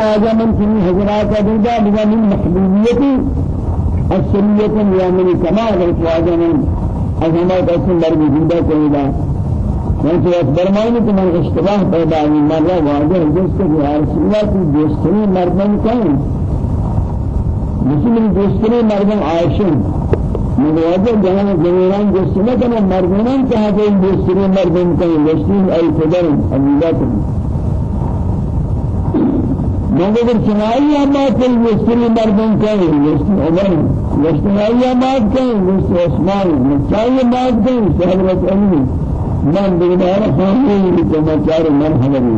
واجه من كني حضرات أبدا بما من محبوبيتي السرية يا من كمال واجه من أزمات أسم بر وجوده كيدا من تو فرمائے کہ من اشتباه پیدا ہوئی مرا واجه جس کے رسول اللہ کی دوستری مردم کہیں مسلم دوستری مردم عائشہ مواجه جهان جميران دوستنا كما مردمان كهذا دوستری مردم کہیں دوستین ای ابو بکر مگر چنائی آباد کئی مستری مردم کئی مستری عمر مستری آباد کئی مستری عثمان مستری آباد کئی حضرت علی من بگنار خامی تو مچار من حضر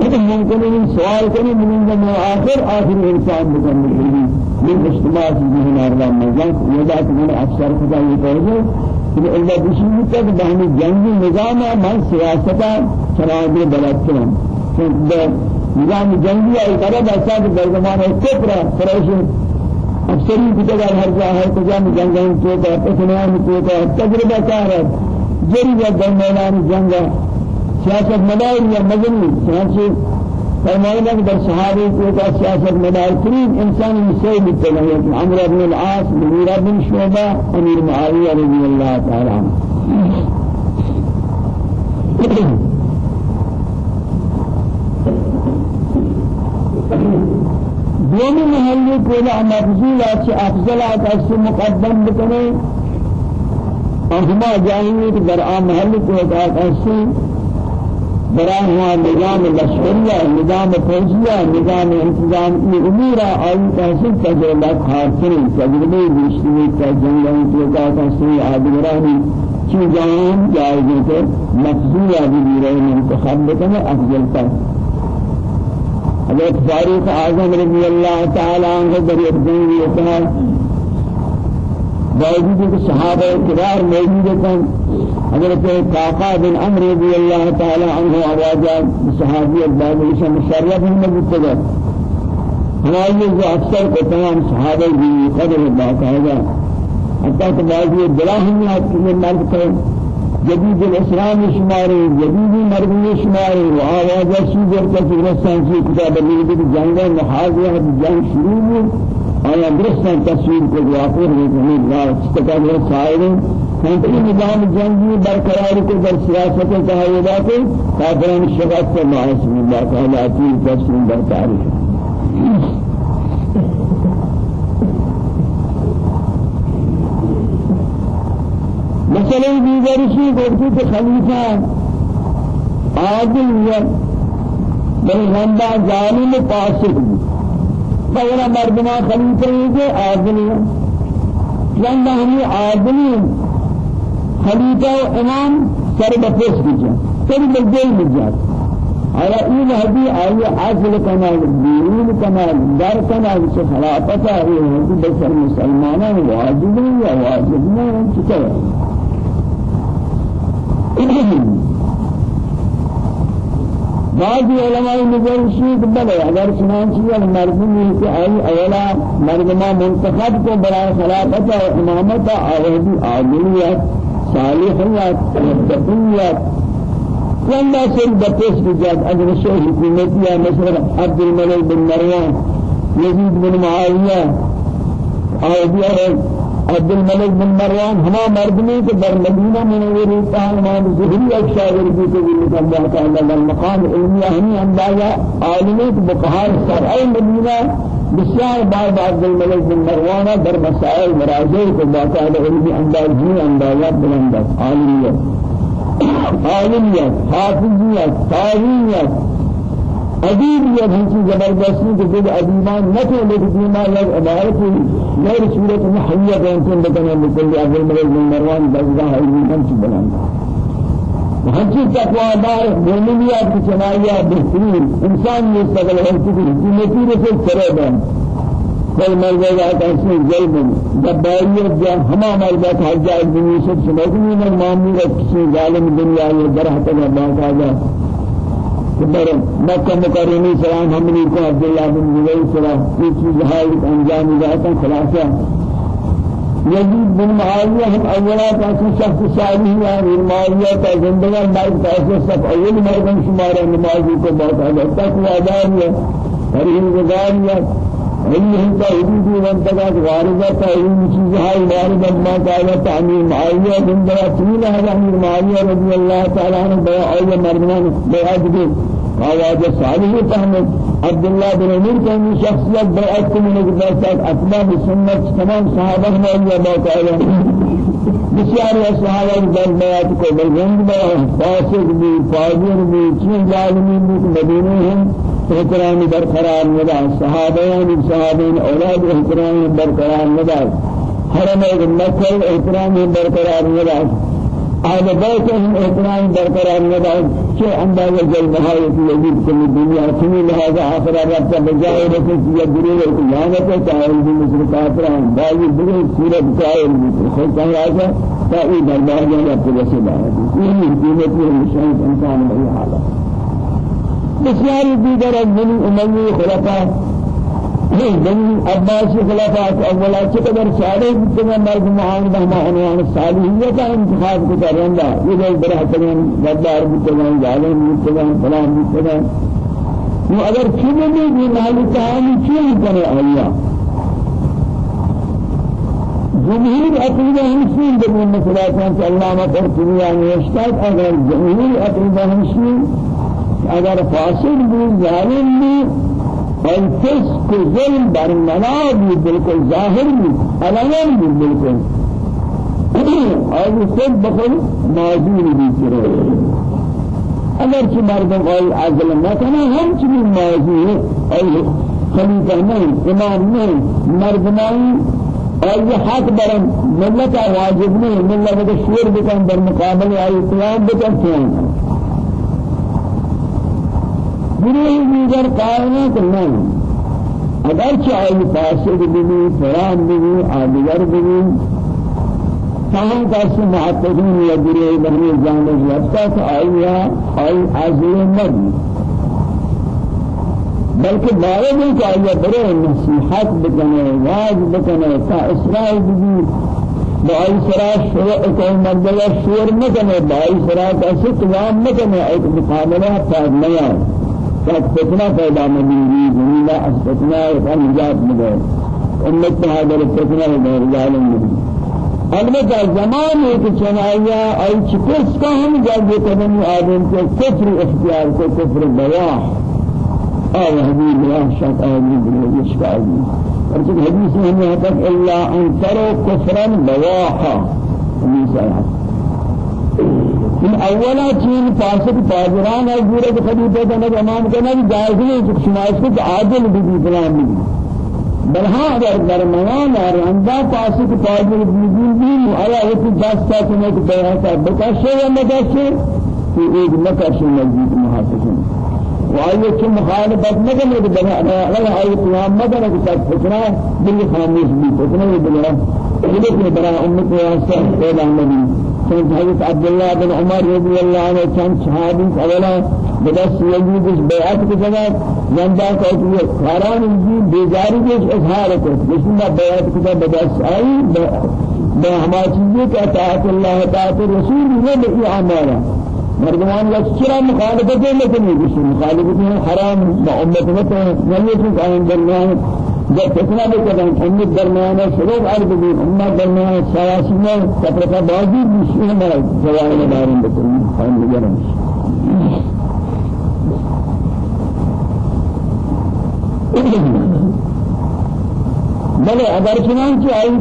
لیکن ممکن ہے سوال کریں من جمع آخر آخر انسان بکن مجھے من اجتماع ذهن أربع مزاج يدات من أكثر خدا يقول کہ اللہ بشی تک بہنی جنگی نظام ہے من سیاستہ چنانچہ بلد کریں نظام جنگی کرے ایسا کہ زمانے کفر فریش اکثری بتگر ہر جا ہے جنگیں تو کا پسنان تو کا تجربہ کار ہے۔ جری و میدان جنگ سیاست مدار یا مدنی چنانچہ فرمائنا کہ در صحابی کو کا سیاست مدار ترین انسان مسیح بتلا ہے۔ کہ عمرو بن العاص مغیرہ بن شعبہ امیر معاویہ رضی اللہ تعالی عنہ۔ دوم محلی کولا مفضول اچ افضل اچ مقدم بکنے اهما جاهیت در آن محل کولا اچ برای ہوا نظام لشکریہ نظام فوجیہ نظام انتظام کی امور آئی تحصیل تجربات حاصل تجربے بیشتری کا جنگل کے کا تحصیل آدگرانی چی جان جائزے کے مفضول آدھی رہے منتخب بکنے افضل تک حضرت فاروق اعظم رضی اللہ تعالی عنہ در ابن یہ باوجود کہ صحابہ کرام موجود ہیں حضرت قاقا بن عمرو رضی اللہ تعالی عنہ آواز صحابی بعد سے مشرف ہیں مبتدا ہمارے جو اکثر کو تمام صحابہ بھی قدر ہے۔ حتى کہ بعض دلاہم نے مرد جديد الإسلام شماري جديد مرمي شماري وآواز شجر كثير في كتاب اللي جنگ محاذية جنگ شروع. آیا درستان تصویر کو واقع ہے کہ اللہ کتاب ہے سائر ہم نظام جنگی برقرار کو در سیاست تحویلہ کو کافران شغف سے معاص اللہ تعالی کی تفسیر برقرار ہے مسئلہ دیگر شی گفتی کہ خلیفہ عادل ہے۔ بل غنبا ظالم فاسق بغیر مردما خلیفہ ہے کہ عادل ہے۔ غنبا ہمیں و امام سر بپس بجا سر بجل بجا على إن هذه آية عزل كمال دين كمال دار كمال خلافة هذه بس المسلمان واجب يا واجب ما كتير بعض علماء نظرشید بلے اگر چنانچہ المردم کہ آئی اولا مردمہ منتخب کو برای خلافت و امامت آوہدی عادلیت صالحیت متقیت. ولا سر بپس بجاد اگر شیخ حکومتی مثلا عبد الملك بن مروان يزيد بن معاوية آوہدی عبد الملك بن مروان هما مردمي کے در مدینہ منوری تعالی ظہری ایک شاعر بھی کو بھی اللہ تعالی المقام علمی ہمیں اندازہ عالمی بقہار سرائے مدینہ بسیار بعد عبد الملك بن مروان در مسائل مراجع کو باقاعدہ علمی اندازی اندازہ بلند عالمیت عالمیت حافظیت تاریخیت ادیب یا ہنسی زبردستی کہ جب ادیبان نہ تو لیکن ما یا عبارت غیر صورت محیہ بنتن بکنے لکل اول مرل من مروان بزگاہ علمی منچ بنانا ہنسی تقوی دار مومنیات کی چنائیہ بہترین انسان یہ سگل ہے کہ حکومتی رسل کرے بن کوئی مرد جاتا ہے ظلم جباریت جا ہما مرد حجاج بن یوسف سمجھنی من معاملہ کسی ظالم دنیا یہ درہ تک بات در مکہ مکرمی سلام حملی کو عبداللہ بن زبیر سلام یہ چیز حالت انجام جاتا خلاصہ یزید بن معاویہ ہم اولا تاکہ شخص صالح ہے اور معاویہ کا زندگان بعد تاکہ سب اول مردم شمار نمازی کو بہت عادت تک وعدار ہے پرهیزگاریت أيهم تهديدي وانتقاد واردة تهديد چیز هاي واردة ما قال تعمير معاوية بن بلا تميل هذا أمير معاوية رضي الله تعالى عنه بيع أول مرمان بيعت به آواز صالح فهمت. عبد الله بن عمر كان شخصيت بيعت من الجباسات أتباع بسنة تمام صحابة ما الله تعالى بسیار صحابہ در بیات کو بلغنگ بیا فاسق بھی فاجر بھی چین ظالمی بھی مدینے ہیں. احترام برقرار ندا صحابیان صحابین أولاد احترام برقرار ندا حرم مکہ احترام برقرار ندا آل بیت ہم احترام برقرار ندا کہ انداز جل نہایت یزید کل دنیا سنی لہذا آخر رب کا بجائے رکھے کہ یہ دلیل ہے کہ یہاں سے چاہے بھی مصر کافران باقی دیگر صورت چاہے بھی خود کہیں آجا تا ای دربار جانا پر رسول آئے یہ حکومت میں نشان انسان بھئی بسیاری دیگر از بنی امیی خلفاء بنی عباسی خلفاء اولا چقدر صالح بودن مرد معاند ہما عنوان صالحیت انتخاب کو کرندا یہ لوگ براتن غدار بودن ظالم بودن فلان بودن وہ اگر چھنے بھی مالک کہانی کیوں کرے اللہ جمهور عقیدہ ہمشین بنی مسئلات علامہ قرطبی نے اشتاد اگر جمهور عقیدہ ہمشین اگر فاسد بھی ظالم بھی اور فسق ظلم بر منا بھی بالکل ظاہر بھی علم بھی بالکل. اور سب بخل معذور بھی کرے اگر چی مردم آئی عزل نکنه هم چی معذور آئی خلیفہ نہیں امام نہیں مردمانی آئی حق برن ملت واجب نہیں ملت شور بکن در مقابل آئی قیام بکن. گروه دیگر نہیں اگر چاہیے فاسد بھی فرام بھی آدگر بھی تمام کسی معتدین یا گروه بہنی جانب یافتا تو آئیا آئی عزل نبی باید ہے کہ آئیا برے نصیحت بکنے واج بکنے تا اسراء بھی بائی سرا شروع کوئی مردلہ شور مکنے بائی سرا کسی قیام مکنے ایک مقابلہ پاک نیار فقط فتنہ پیدا مدیری زمینہ از فتنہ افعال نجات مدر امت هذا الفتنة ورجال مدير البته زمان ہے کہ چنایا آی چکس کا ہم جب یہ قدم آدم کے کفر اختیار کو کفر بیاح اور حدیث بیاح شک آدمی بنے اشکال اور جب حدیث میں ہمیں حتف الا ان تروا كفرا بواحا حدیث آیا من اولا چین فاسق فاجران ہے پورے کے خلیفہ کا نظر امام کرنا بھی جائز نہیں کہ شماش کو عادل بھی بھی فلان بھی بل ہاں اگر درمیان ہے رندا فاسق فاجر بھی بھی آیا ہے کہ دستا کہ میں بیان کا بکشے یا مدشے؟ کہ ایک مکشے نزدیک محافظ وآية كم مخالفت مدن ہے بنا اگر آئی قیام مدن کہ ساتھ فتنہ بلی خاموش بھی فتنہ بلا لیکن بنا امت واسطہ اعلان نبی حضرت عبد الله بن عمر رضي الله عنه كان صحابي اولا بدس يجيب بيعت کے جگہ زندہ کو کہ قرآن کی بیزاری کے اظہار کو جس میں بیعت کے بدس آئی بے ہماری چیزیں کہ اطاعت اللہ اطاعت رسول نے بھی اعمال مردمان مخالفت ہے لیکن یہ مخالفت ہے حرام نہیں ہے۔ کہ درمیان جب فتنہ بھی کریں امت درمیان شروع عرض بھی امت درمیان سیاسی میں کپڑا بازی بھی میں جواب داریں بکریں خان بگرم بلے اگر چنانچہ آئی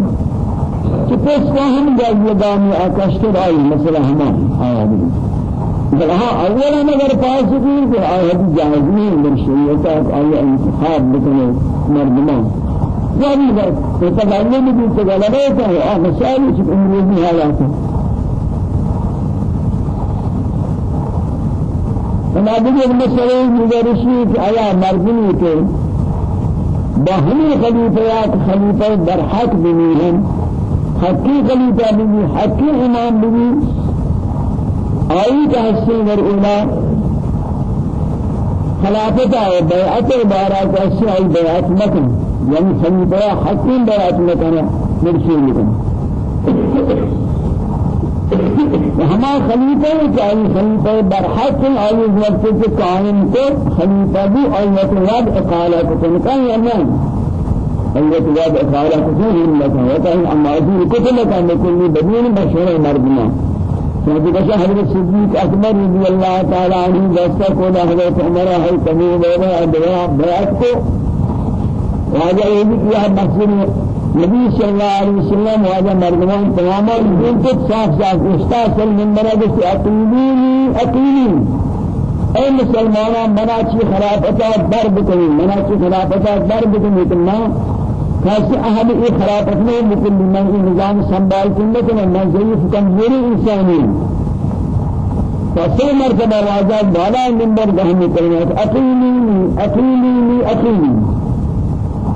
کہ پس کو ہم یہ دامی آکاش کے آئی مسئلہ ہمان آیا بھی بل ها اولا اگر فاسقی کہ آیت جائزی در شریعت آیا انتخاب بکنے مردمان. یعنی بس تتغلب بھی تغلب ہے آه مسائل چھ امروزی حالات أنا دیگر مسئلے گزارشی کہ آیا مردمی کے باہمی خلیفیات خلیفہ در حق بنیہن حقی خلیفہ بنی حقی امام بنی آئی کا حصے در اولا خلافت آئے بیعت بارا کا حصے آئی بیعت مکن یعنی خلیفہ حکیم بیعت مکن مرشی مکن۔ ہما خلیفہ چاہیے خلیفہ برحق آئی وقت کے قائم کو خلیفہ بھی آیت واد اقالہ کو تنکا یا نہیں واد اقالہ کو تنکا لکا ہوتا ہے اما آزیر کتل لکا لکلی بدین بشر مردمان فهذا كذا حضرت صديق أكبر رضي الله تعالى عنه دستا كون حضرت هاي كمية بيرا أدواء بيعت کو وهذا يجي يا مسجد نبی صلی اللہ علیہ وسلم واجہ مردمان تمام دین کو صاف صاف استاد صلی منبر سے اقیلین اقیلین اے مسلمانان منا چی خلافتا درب کنی منا چی خلافتا درب کنی اہل ای خلافت میں مکل من ای نظام سنبھال کننے کنا من ضعیف کمزوری انسانی فصل مرتبہ واجہ بالا منبر گہنے کرنے اقیلین اقیلین اقیلین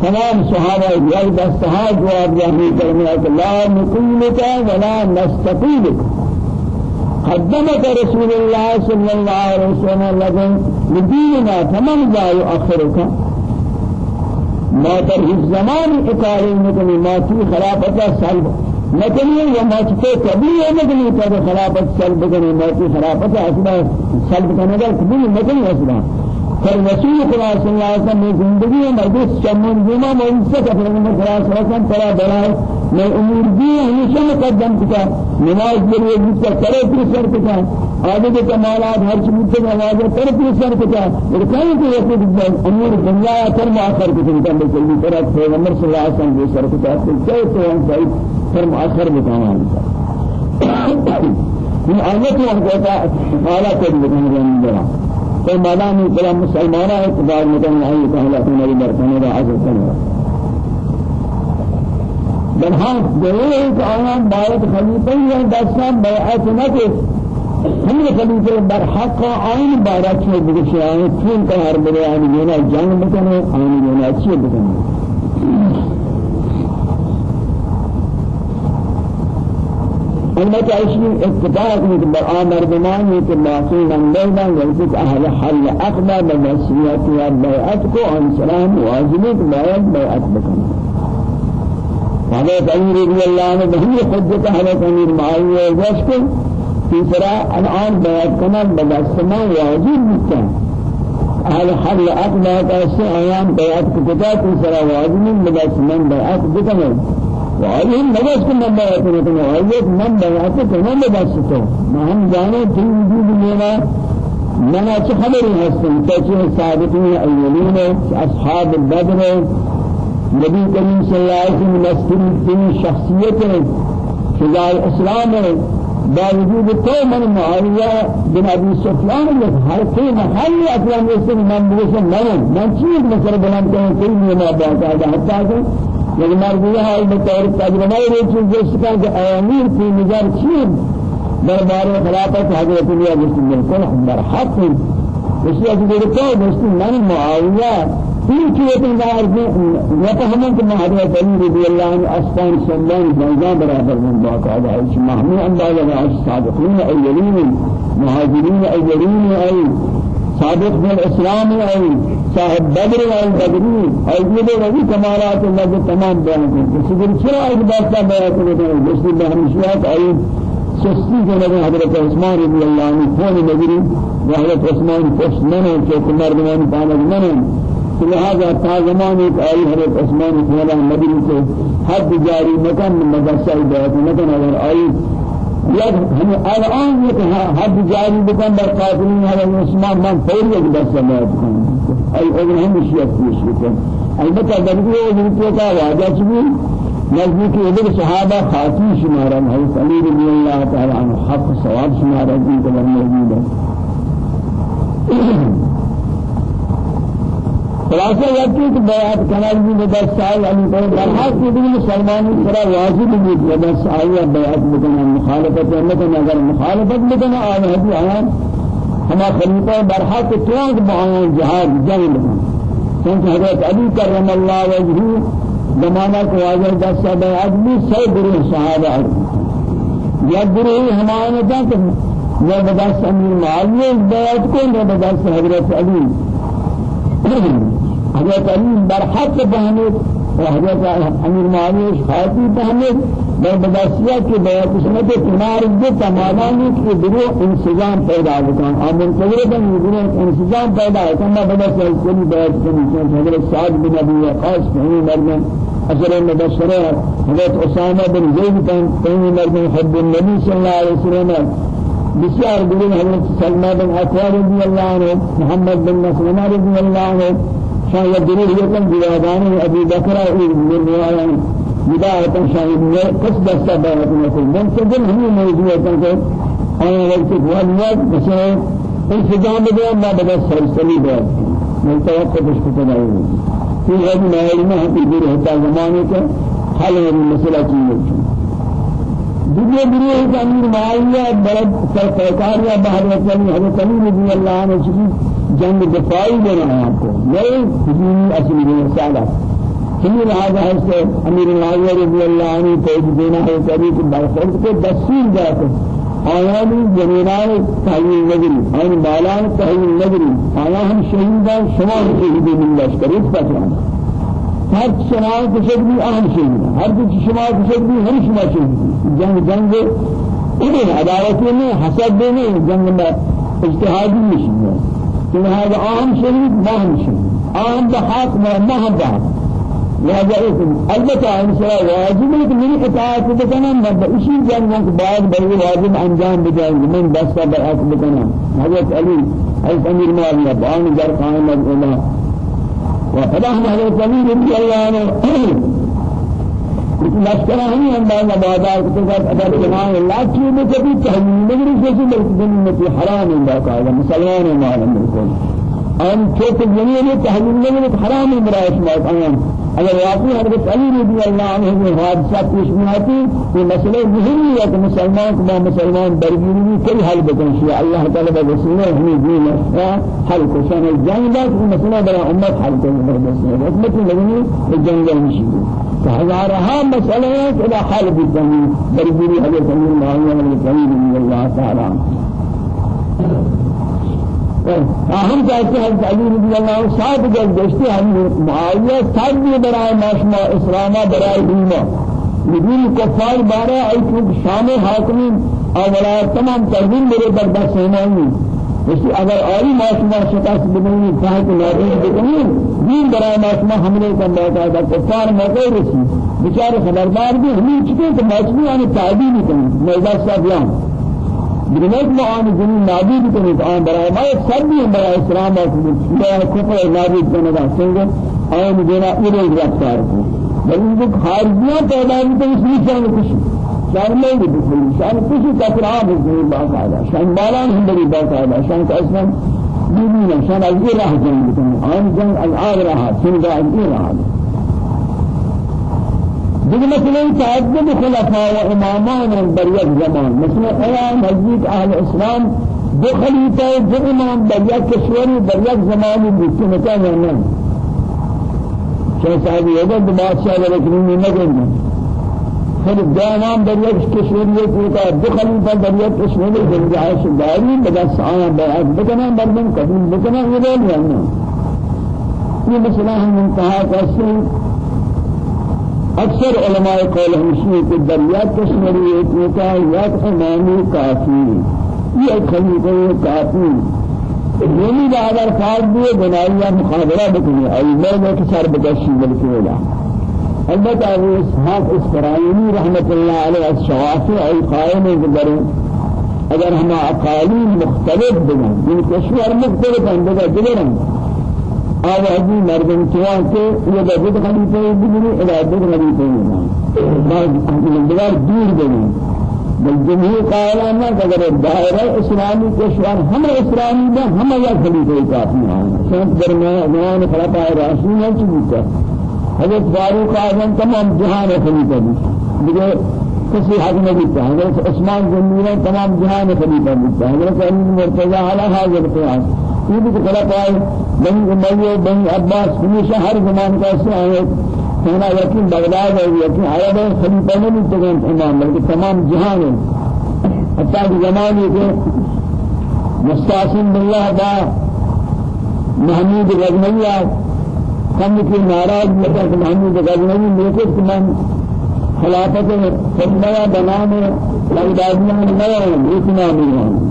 تمام صحابہ یہ دستہا جواب یہی کہ لا نقیلک ولا نستقیلک قدمت رسول الله صلى الله عليه وسلم لديننا تمام لا يؤخرك ما در الزمان إقارين نکنی ما في خلافة سلب نکنی و ما چکے قبلی نکنی تا خلافت سلب کنی ما في خلافة أصلا سلب کنی قبلی نکنی أصلا پر رسول خدا صلی اللہ علیہ وسلم میں زندگی میں مردس شمون جمعہ موسیقى کہ پیغمبر خدا صلی اللہ علیہ وسلم ترا بلائے میں امور دی ہمیشہ مقدم کتا نماز کے جس کا کرے پھر سر کتا آگے کے کمالات ہر چیز کے نماز پر پھر سر کتا اور کہیں کہ یہ امور دنیا کر مؤخر کتا کہ جلدی طرح پیغمبر صلی اللہ علیہ وسلم کے سر کتا کہ تو ہم صحیح پر مؤخر بتانا من آیت وقت کا حالات کو بتانا تو مادام کلا مسلمان اعتبار مکن نہیں پہلا تو میری برتنے کا عزت کرنا بل ہاں دیوے کہ آیان باید خلیفہ یا دستان بیعت نہ کہ ہم نے خلیفہ برحق آئین بارات سے بگشی آئین کیوں کہ ہر بڑے آئین دینا جنگ بکنے آئین دینا اچھی بکنے۔ البته اشی اتفاق با آمر بمانی که باقی نندیدن ولکه أهل حل اقدا بمسیحیت یا بیعت کو انسلام واجبی که باید بیعت بکنه حضرت علی رضی اللہ عنہ بہی حجت حضرت معاویہ وجہ کو تیسرا الان بیعت کرنا بدستما واجب بکتا أهل حل کیسے ایام بیعت کو کتا تیسرا واجب بدستما بیعت وعليهم نبس كم من بيعت لكن وعليك من بيعت كم من بس تو. ما هم جانے في وجود لنا منا خبر هستن تجه سابقين أولين أصحاب البدر نبي كريم صلى الله عليه وسلم مسكين في شخصيته شجاع الإسلام باوجود تو من معاوية بن أبي سفيان هر في محل أسلام يسمى من بوسم من من شيء مثلا بلان كان كل ما بعد هذا حتى لیکن مرضیہ ہے بطور تجربہ یہ چیز جس کا کہ آمیر کی نظر چیز دربار خلافت حضرت علی جس بالکل در حق اس لیے کہ دیکھو دوستو من معاویہ چیزیں دار یہ فهمن کہ حضرت علی رضی اللہ عنہ اسفان سلمان جنگا برابر من باقاعدہ ہے محمود اندازہ الصادقین اولین مهاجرین اولین ای صادق بالاسلام ای صاحب بدر والبدري أيضا رضي كمالات الله تمام بيان چرا ایک بات بیان کرتے ہیں جس میں ہمشیات آئی سستی نبی حضرت عثمان رضی اللہ عنہ کون نبی حضرت عثمان پس منه کہ مردمان پانک منه لہذا تا زمان ایک آئی حضرت عثمان رضی نبی سے حد جاری مکان مدرسہ بیعت مکان اگر آئی یک ہم الان یک حد جاری بکن بر قاتلین حضرت عثمان من فوری ایک دست بیعت کنم۔ أي أذن هم الشيء يشركون البته درجة وجود کا واجہ چبی نزدیک ادھر صحابہ خاطی شمارا ہے علی رضی اللہ تعالی عنہ حق ثواب شمارا جن کو موجود ہے۔ خلاصہ یہ کہ بیعت کنال بھی دس سال علی کو درحاست کی بھی مسلمان کرا واجب بھی دس سال بیعت بکنا مخالفت نہ اگر مخالفت بکنا آج ہے آیان ہما خلیفہ برحق توانک معاون جہاد جنگ چونکہ حضرت علی کرم اللہ وجہی زمانہ کو واضح دست بیعت بھی سو گروہ صحابہ یا گروہ ہمارے جانتے ہیں یا بدست امیر معاویہ بیعت کو یا بدست حضرت علی. حضرت علی برحق بہنے وحضرت امیر معاویہ خاطی تحمل بر بداسیہ کے بیعت قسمت کنار دے تمامانی کی درو انسجام پیدا ہوتا ہے اور منتظر بن درو انسجام پیدا ہوتا ہے بداسیہ کلی بیعت کنی حضرت سعد بن ابی وقاص فہمی مرمن اثر مبشرہ حضرت اسامہ بن زید فہمی مرمن حب النبی صلی اللہ علیہ وسلم. بسیار دلین حضرت سلمہ بن اکوار رضی اللہ عنہ محمد بن مسلمہ رضی اللہ عنہ شاید دلیل یکم جوادان ابی بکر من رواية بداية شاید قص دستا بیعت نکل منتظر ہمی موضوع ہے کہ آیا وقت قوانیات مثلا انسجام بدے ما بدأ سلسلی من توقف اس کو تدائی في هذه العلم في دور هذا زمانه کے حل ہے مسئلہ چیز دنیا دنیا کے امیر معاویہ بلد سرکار یا بہر وطنی حضرت علی رضی اللہ عنہ جنگ دفاعی ہے آپ کو. نئے حجومی اصلی دینا سالہ ہمیں لہذا ہے کہ امیر معاویہ رضی اللہ عنہ پیج دینا ہے کہ برخورد کو دستور جاتے آیانی جنینان تحویل نگری آیان بالان تحویل نگری آیا ہم شہیدان شما شہید من لشکر اس پتران ہر شما کشد بھی اہم شہید ہر کچھ شما کشد بھی ہم شما شہید جنگ جنگ انہیں عدالتی میں حسد دینے جنگ میں اجتہادی مشین هذا عام شريك ما هم شريك عام بحق ما ما هم بحق لهذا اسم البتة انسان واجب میری اطاعت بکنا میں اسی جنگوں کے بعد بڑی واجب انجام بدائیں من بس بیعت بکنا حضرت علی حضرت امیر معاویہ بان در قائم الالہ وفلاح حضرت علی رضی اللہ عنہ لشکر ہم انداز آبادات کے ساتھ اگر جماع اللہ کی میں کبھی تحلیل نہیں جیسے بلکہ دنیا حرام ہے قاعدہ مسلمان ہے معلوم بالکل آن چوک جنین تحلیل نہیں حرام ہے برائش ما آن اگر واقعی حضرت علی رضی اللہ عنہ نے حادثہ پیش آتی یہ مسئلہ مهم ہے کہ مسلمان کو مسلمان درگیری میں کوئی حل بکن شیعہ اللہ تعالی بسیلہ ہمیں دین ہے حل کو شان جنگ دا مسئلہ بڑا امت حل کرنے بس ہے حکمت لگنی جنگ نہیں فهزارها مسألة إلى حال بالجميع برجوري حضرت أمير معاوية من الجميع من الله تعالى أهم جاءت حضرت علي رضي الله عنه صاحب جل دشتے ہم معاویہ سب بھی برائے ماشما اسلامہ برائے دیما بدون کفار بارہ ای شام حاکمین اولا تمام تنظیم میرے بردست سینانی اسی اگر آئی معصومہ شکست بنی چاہے تو نابود بکنی دین برای معصومہ حملے کا تھا کفار موقع رسی بیچارے خبردار بھی ہمیں چکے تو معصومی آنے تعبی نہیں کریں میزا صاحب بنیت معانی جنین نابود کریں تو آن برای ما ایک سب بھی برای اسلام اور کفر نابود کرنے کا سنگے آن دینا ارے رفتار کو بلکہ خارجیاں پیدا ہوئی تو اس لیے چاہنے کچھ شان نہیں بکلی شان کسی تکرار نہیں بات آیا شان بالان ہم بڑی بات آیا شان کا اسم بیبی شان از یہ راہ جنگ بکن آن جنگ الآن رہا سنگا از یہ راہ مثلا تعدد خلفاء و امامان در یک زمان. مثلا قیام حضرت أهل اسلام دو خلیفه دو کشوری در یک زمانی بود. که مثلا نه؟ چه صاحبی هذا بادشاہ لكن نگردن خود دامام در یک کشوری کوتا دخلی پر در یک کشوری گنجائش داری بدست آیا بیعت بکنن بردن قبول بکنن یہ بول رہنا یہ مسئلہ ہم انتہا کرتے اکثر علماء قول ہمشی کہ در یک کشوری کوتا یک امامی کافی. یک خلیفہ کافی. دونی اگر فرض بھی بنایا مخابرہ بکنی. ای میں کہ سر بدشی بلکہ ولا البته ابو اسحاق اسرائیلی رحمت الله علیه الشوافی ای قائم در اگر ہم اقالیم مختلف بنا جن کشور مختلف ہیں دیگر دیگر آو ابھی مردم کیا کہ یہ بدت خلیفہ بنی ارادت خلیفہ بنا بعد دیگر دور بنا بل جمهور قائلان اگر دائرہ اسلامی کشور ہم اسلامی میں ہم یا خلیفہ کافی ہیں شان درمیان خلفاء راشدین ہیں چیز حضرت فاروق اعظم تمام جهان خلیفہ دیگه کسی حق نہیں تھا حضرت عثمان ذنورہ تمام جهان خلیفہ تھا حضرت علی مرتضی علی حاضر قیاس. یہ بھی خلق آئے بنی امیہ بنی عباس ہمیشہ ہر زمان کا سے آئے ہونا یقین بغداد ہے یقین عرب ہے خلیفہ نہیں تمام امام بلکہ تمام جهان ہے حتی کہ زمانے کے مستعصم باللہ با محمود رضمیہ کم کی ناراض کہ محمود غزنوی کہ من خلافت خدمہ بنانے لگدادیان نیا اتنا نہیں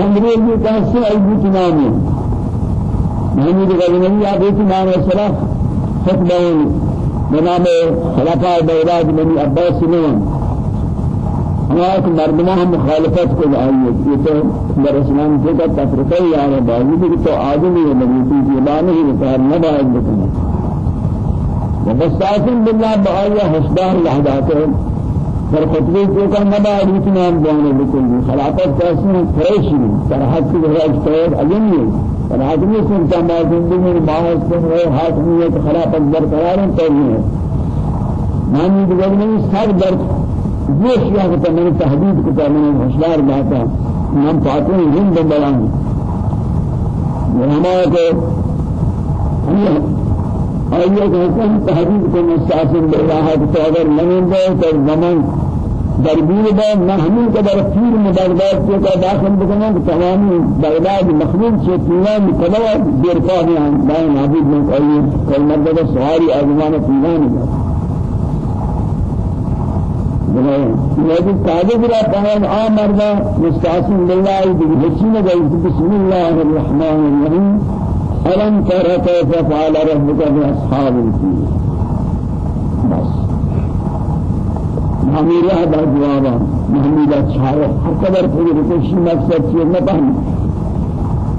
چندریل بھی ہیں اتنا نہیں محمود غزنوی آپ اتنا میں صلاح. خطبہ بنام خلافہ دورات بنی عباس نوان ہمارے مردمہ ہم مخالفت کو آئیے یہ تو در اسلام کے کا تفرقہ ہی آ رہا باوجود کہ تو آدمی ہے نبی کی زبان ہی نکار نہ باید بکنے ومستعصم بالله بآية حسدان لحظات در خطبه کو کا نہ باید اتنا جانے بکل خلافت کیسے فریشی سرحد کی وجہ طور علم ہے سرحد میں سنتا ما زندگی میں باعث سے ہے حاکمیت خلافت برقرار ہے مانی دیگر میں سر درد جوش یا کہ میں نے تحدید کو تو میں نے ہوشیار بات ہم پاتے ہیں ہند بیان ہمارا کو کہ ہم تحدید کو مستعصم بالله اگر نہیں دے تو زمان دربیر با محمول کا در پیر میں بغداد کے کا داخل بکنا کہ تمامی بغداد مخلوق سے پیوان کلوا دیر پا میں دائیں حبیب میں آئیے کل مدد سواری آزمان پیوان ہے لكن تعجب لا قال آمرنا مستعصم بالله بحسين بسم الله الرحمن الرحيم ألم تر كيف فعل ربك بأصحاب الفيل بس محمد هذا جوابا محمد شارع هر قدر پوری رکشی مقصد چیز نہ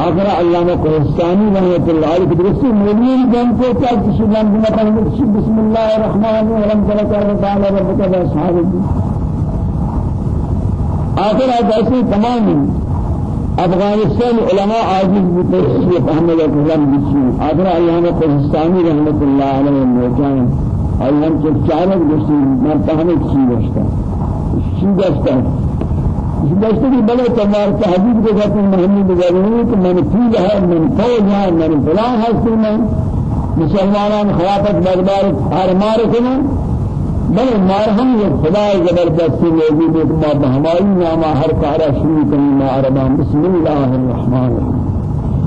آخر علامہ کوہستانی رحمۃ اللہ علیہ درستی مولین جن کو کیا کسی نام بنا پڑھنے بسم اللہ الرحمن الرحیم. تعالی تعالی ربک اصحاب آخر ایسی تمام افغانستان علماء عاجز بتشریف احمد الکلام بچی آخر علامہ کوہستانی رحمۃ اللہ علیہ موجان ایام کے چارک درستی مرتبہ چی بشتا چی بشتا دشت کی بڑے تمہار تحدید کے ساتھ محمد غزنوی کہ من پھول ہے من فوج ہے من فلان ہے میں مسلمانان خلافت بغداد ہر مار کنا بل یہ خدا زبردستی ہے کہ ما ہماری نامہ ہر کارا شروع کریں ما عربان بسم اللہ الرحمن الرحیم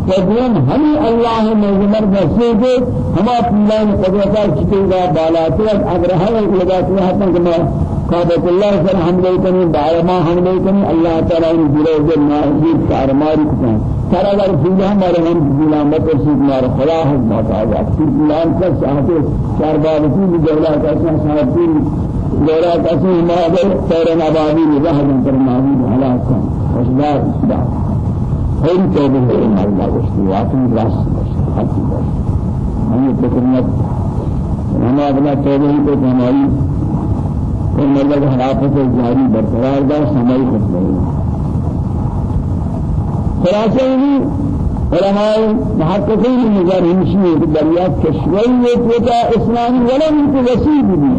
فدیم ہمیں اللہ میں زبردستی کے ہما پلان قدرتا چکے گا بالاتی اگر ہے لگا کے ہاتھوں کہ قادت الله سر حمله کنی دائما حمله کنی اللہ تعالی ان جلو جل نازل کارماری کن سارا در فیلا ہمارے ہم غلامت اور سید مار خدا ہے مطابع پھر غلام کا ساتھ چار بار کی جولا کا ساتھ جولا کا سے ہمارے سیر نباوی رہ کر نبی ہلاک کن وشدار خدا خیر تو بھی اللہ وشتی واقعی راس حق ہم یہ تکرمت ہم اپنا توبہ کو ہماری اور مطلب حرافت جاری برقرار دا سمائی خطبہ خلاصہ یہ علماء محققین نظر ہمشی کہ دریا کشوری ہے اسلامی ولم کو وسیع بھی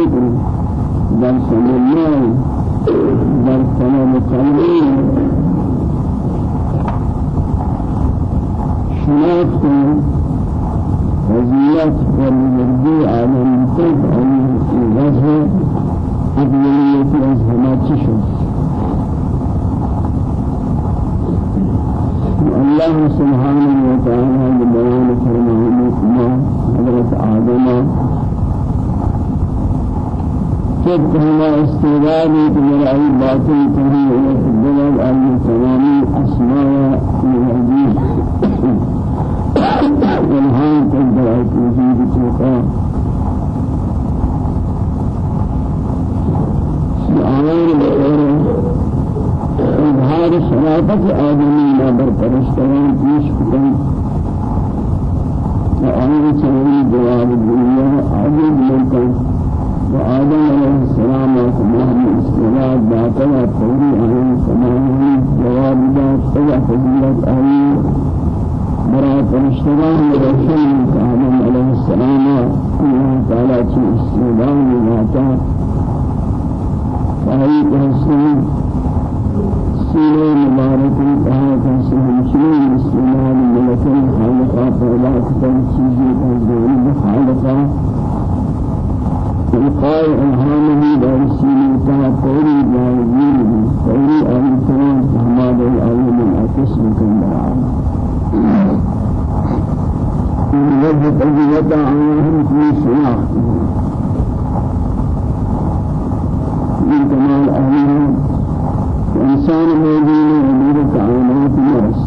أيام در فكر در سلام قلبي شناخت والمرضي على المتب أن الغزة أبيلية أزهمات تشوف. الله سبحانه وتعالى ببيان فرمانه ما حضرت آدم جب کہنا استعداد کہ أي باطل کہیں ہے الدلال أي تمامی أسماء الحديث والهان تنبرع توجيه توقع في آيان الأخيرة إظهار شرافة آدمي ما برپرشتوان پیش کتن سوری جواب الدنيا عجب ملکن وآدم عليه السلام وكمان استغاد باطل الطوري آيان سماهي جواب دات سوى فضيلت آيان برای فرشتگان روشن آدم علیه السلام الله تعالی چی استعداد ذاتا فهي تحسن سيرة مبارك كها تحسن همشين استعمال ملك الخالقة فلا كتن چیزی تزدون بخالقة جاهزين قولي أهل الأول من من كمال أهلهم. موجود أمير كائنات الناس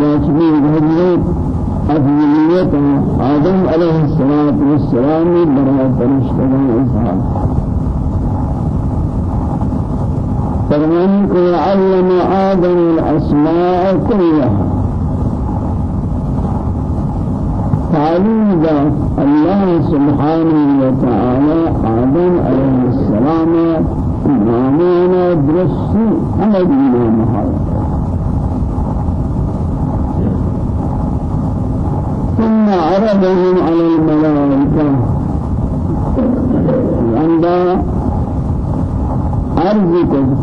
لكن هذه أفضلية آدم عليه الصلاة والسلام براء فرشتنا إظهار فرمان کو علم آدم الأسماء كلها تعليم الله سبحانه وتعالى آدم عليه السلام إمامنا درسي على دين محمد ثم عرضهم على الملائكة. عند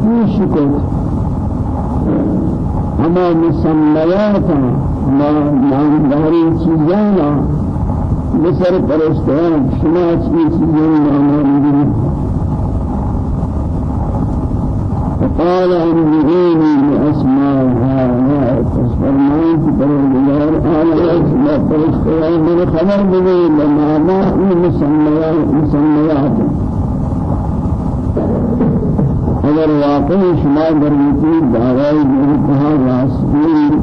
پیش کو ہما مسمیات ما نامداری چیزانا بسر پرستان شما چی چیزیں نامداری فقال أنبئوني بأسماء هؤلاء فاسفرمان في پروردگار آلات ما پرستان من خبر لما ما مسمیات مسمیات. اگر واقعی شما در یکی دعوی جهتها راستی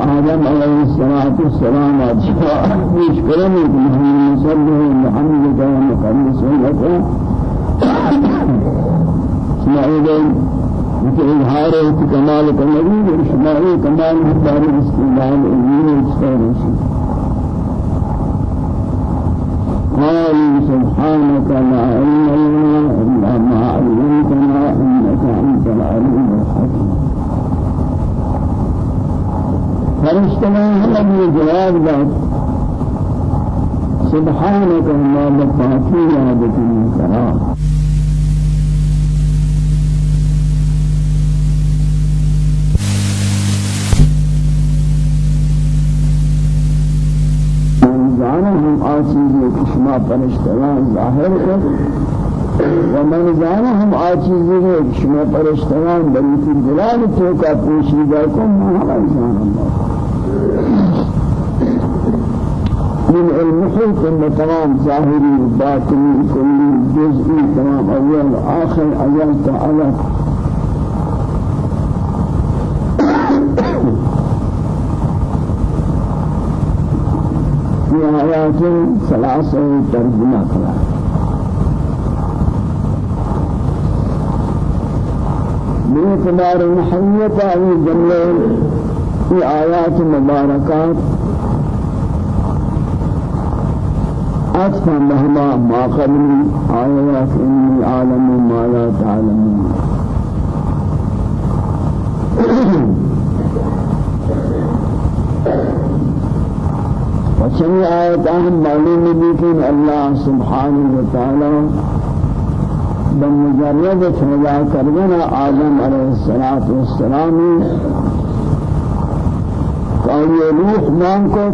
آدم عليه الصلاة والسلام أجمع مش كلامي محمد صلى الله محمد كان مقدس لك اسماعيل مثل إظهار كمال النبي وإسماعيل كمال مقدار الاستعمال الدين والاستعمال قالوا سبحانك لا علم لنا إلا ما علمتنا إنك أنت العليم الحكيم. فرشتنا هل جواب داد سبحانك ما بفاكي عادتني كرام جانا ہم کشما پرشتگان ظاہر کر ومن جانا ہم آچیزی کشما پرشتگان بریتی دلال تو کا پوشیدہ کو جانا اللہ من المحيط تمام ظاهري باطني كلي جزئي تمام أول آخر أول تعالى في آيات ثلاثة ترجمة كلا باعتبار محيط هذه الجملة في آيات مباركات أطفى مهما ما قبل آيات إني أعلم ما لا تعلمون۔ وشمي آيات أهم معلوم بكين الله سبحانه وتعالى. بمجرد فلا كرنا آدم عليه الصلاة والسلام قال روح مانكو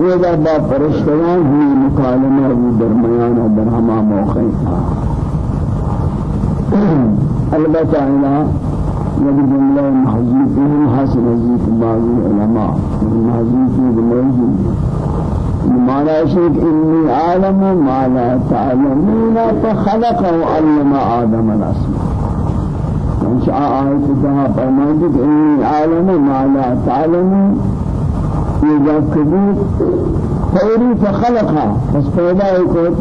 إذا با فرشتگان هی مکالمه و درمیان و برهما موقع تھا۔ البتہ الہ یعنی جملہ ہیں حاصل حضیف بعض علماء محضوب بموجود معنى شيء إني أعلم ما لا تعلمون فخلق وعلم آدم الأسماء إن شاء آية الله فرمانت إني أعلم ما لا تعلمون. إذا كبير فوري فخلقها فاستوضع يقول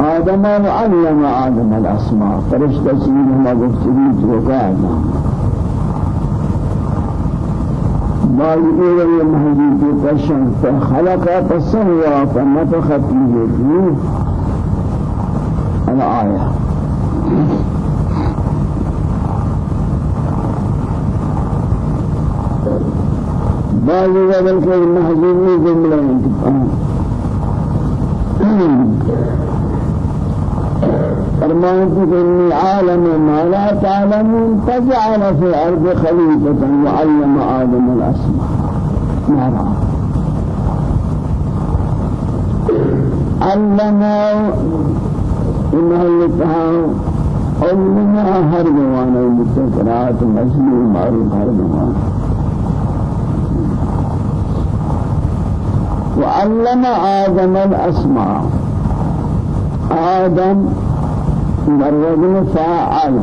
آدم وعلم آدم الأسماء. فرشتة سيدهما قفتليت وقعنا ما يقول المهدي في قشن فخلق فسوى فنفخ فيه الروح الآية بعض قبل کے محضوری جملہ فرمانت إني عالم ما لا تعلمون فجعل في الأرض خليفة وعلم آدم الأسماء. نرى علم إنه يتها علم هر جوانا المتكرات مجموع معروف هر وعلم آدم الأسماء. آدم مروج فاعل.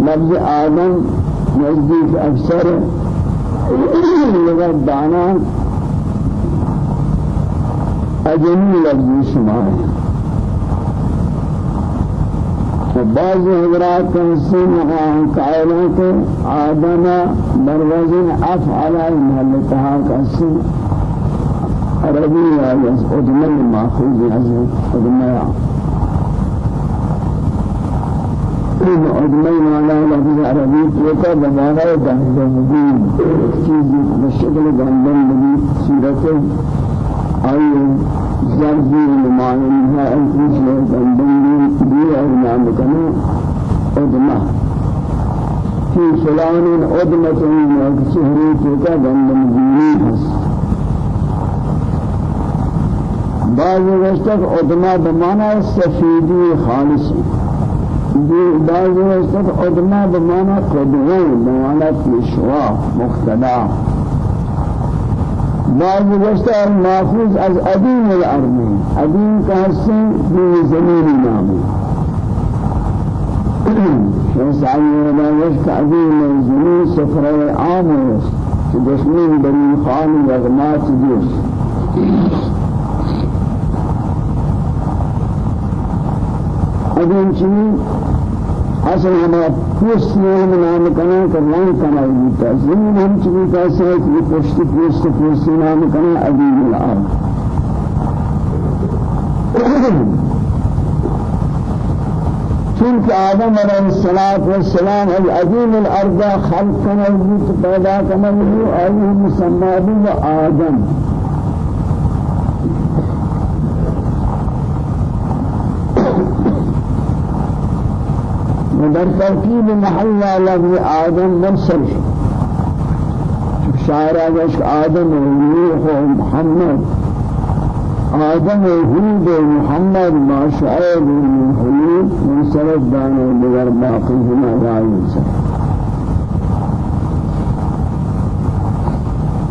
لفظ آدم نزدیک أكثر لغت دانا أجمي لفظ شمائه وبعض حضرات تنسين قائلات آدم مروج أفعل المهلتها كسين عربي يعني أدمى ماخوذ يعني أدمى إن أدمى معنى لفظ عربي توتا بمعنى دهد مدين چیز بشکل گندم مدين سورة أي زرزي لمعنى أنفس له گندم دي أو نام كنا أدمى في فلان أدمة من شهري توتا گندم ديني هست بعض وقت ادما بمانا سفیدی خالص بعض وقت ادما بمانا قدوه بمانا پیشوا مختدا بعض وقت ماخوذ از ادیم الأرض ادیم کا حصہ بھی زمینی نامی. شمسعي لا يستعظيم زمين سفر عام تدخلين بني خان يغمات جيش أدين چنین اصل ہمارا پوست ہم نام کنا کرنا کنا بیتا. زمین ہم چنین کیسے ہے کہ پوست پوست پوست نام کنا عظیم العام چونك آدم عليه الصلاة والسلام العظيم الأرض خلق موجود پیدا كمنه أيه مسمى به آدم. ودر تركيب محل لفظ آدم مرسل شاعر آدم ونوح ومحمد آدم هود محمد ما من حلول من سرد دان بغير باقي هنا رأي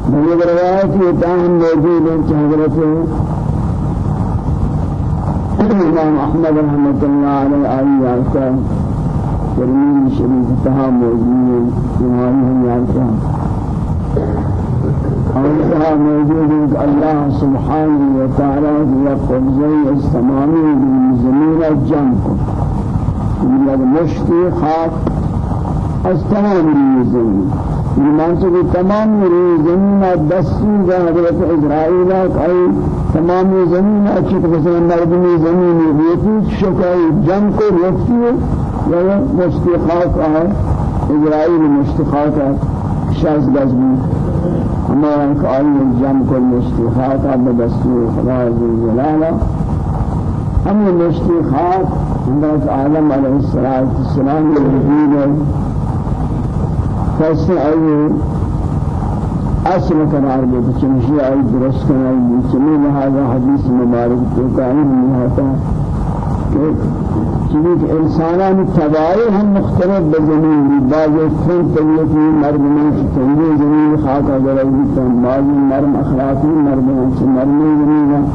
من الروايات يتعهم موجود انت حضرت الإمام أحمد رحمة الله عليه آله وسلم ترميم شريف تها موجود إمامهم هم يعرفون. أولها موجود الله سبحانه وتعالى هي قبضه السماوي بالزمين الجنب من المشتي خاك استمام الزمين ایمان سے تمام زمین دستی کا حضرت اسرائیل اي تمام زمین اچھی مثلا مردمی زمین یہ شکای جنگ کو ہے یا مشتقات ہے اسرائیل مشتقات ہے شاز گزمی ہمارا قائل الجم کو مشتخات اب دستور خدا عز جلالا. ہم یہ مشتخات حضرت عالم علیہ السلام الوجود ہے فیصل آئیے اصل قرار دے کہ چمشی آئی درست کرنا چمی لہذا حدیث مبارک تو قائم نہیں کہ چیز انسانان تباہی ہم مختلف بزمین بعض خون طبیعتی مردمان تنگی زمین خاک اگر ایتن بعض نرم اخلاقی مردمان کی نرمی زمین.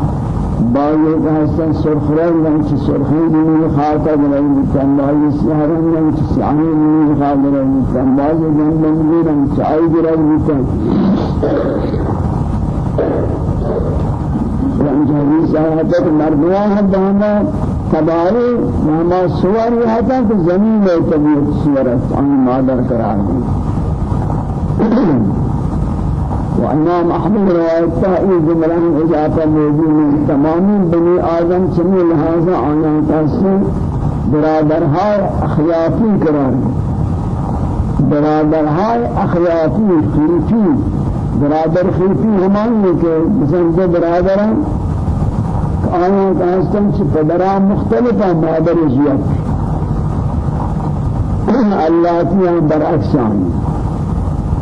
بعض ایک حسن سرخران لن کی سرخی زمین خاک اگر ایتن بعض سیارن لن کی سیانی زمین خاک اگر ایتن بعض جنبن لن کی آئی گر ایتن رنج حدیث آیات مردمان ہم بہنا تباری مهما سوار هتا کہ زمین میں طبیعت سورت عن مادر قرار دی وإمام أحمد رواية تأييد جملان إجابة موجود من تمام بني آدم سمي لهذا عنا تأسي برادرهای اخلاقی قرار برادرهای اخلاقی خلفی برادر خلفی ہمانی کہ مثلا دو برادران آیا داستان چه پدران مختلفا مادر زیاد. اللہ کی ہم برعکسان.